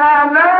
لنا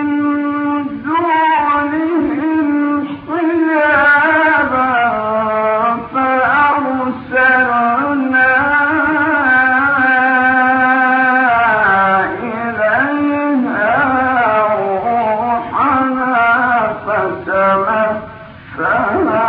Mama.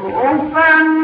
open